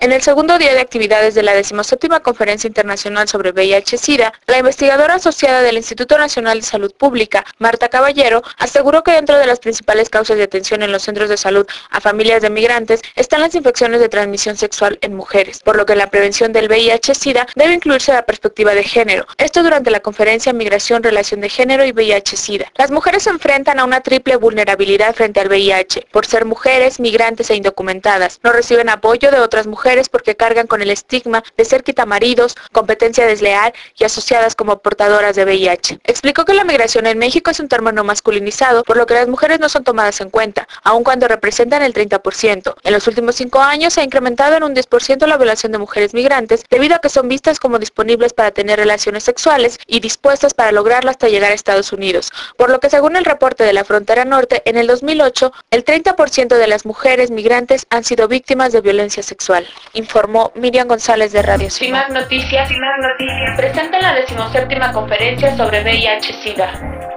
En el segundo día de actividades de la 17 Conferencia Internacional sobre VIH-Sida, la investigadora asociada del Instituto Nacional de Salud Pública, Marta Caballero, aseguró que dentro de las principales causas de atención en los centros de salud a familias de migrantes están las infecciones de transmisión sexual en mujeres, por lo que la prevención del VIH-Sida debe incluirse la perspectiva de género. Esto durante la conferencia Migración, Relación de Género y VIH-Sida. Las mujeres se enfrentan a una triple vulnerabilidad frente al VIH, por ser mujeres, migrantes e indocumentadas. No reciben apoyo de otras mujeres porque cargan con el estigma de ser quitamaridos, competencia desleal y asociadas como portadoras de VIH. Explicó que la migración en México es un término masculinizado, por lo que las mujeres no son tomadas en cuenta, aun cuando representan el 30%. En los últimos cinco años se ha incrementado en un 10% la violación de mujeres migrantes, debido a que son vistas como disponibles para tener relaciones sexuales y dispuestas para lograrlo hasta llegar a Estados Unidos. Por lo que según el reporte de la frontera norte, en el 2008, el 30% de las mujeres migrantes han sido víctimas de violencia sexual informó Miriam González de Radio CIMAC Noticias, Noticias presenta la decimoséptima conferencia sobre VIH-Sida.